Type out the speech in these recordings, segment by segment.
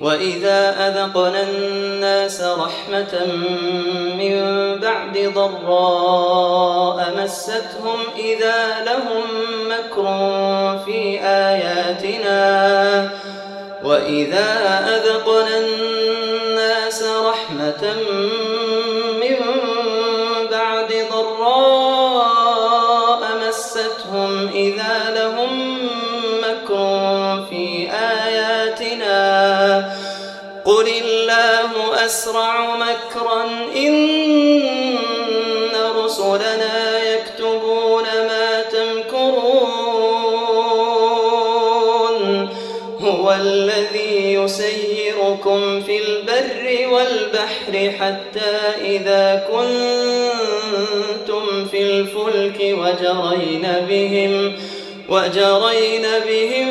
وإذا أذقنا الناس رحمة من بعد ضراء مستهم إذا لهم مكر في آياتنا وإذا أذقنا الناس رحمة من قل الله أسرع مكرا إن رسلنا يكتبون ما تمكرون هو الذي يسيركم في البر والبحر حتى إذا كنتم في الفلك وجرين بهم وجرين بهم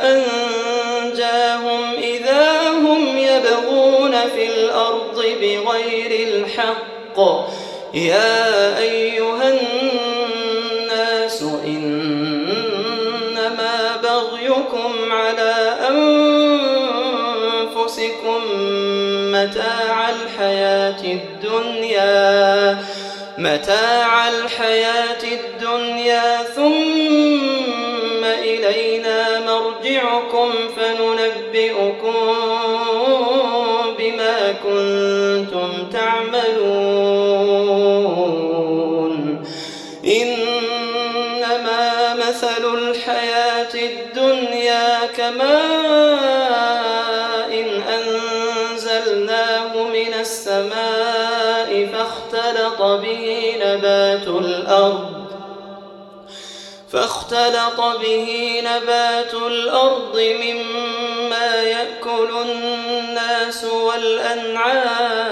في الأرض بغير الحق. يا أيها الناس إنما بغيكم على أنفسكم متاع الحياة الدنيا متاع الحياة الدنيا. ثم إلينا مرجعكم فننبئكم كماء أنزلناه من السماء فاختلط به نبات الأرض فاختلط به نبات الأرض مما يأكل الناس والأنعام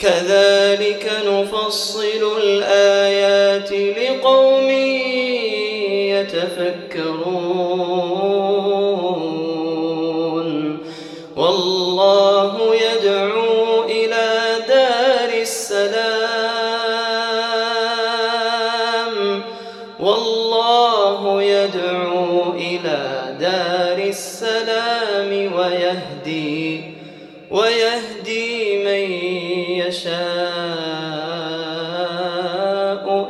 كذلك نفصل الآيات لقوم يتفكرون. والله يدعو إلى دار السلام. والله يدعو إلى دار السلام ويهدي ويهدي من يشاء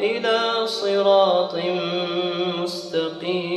إلى صراط مستقيم.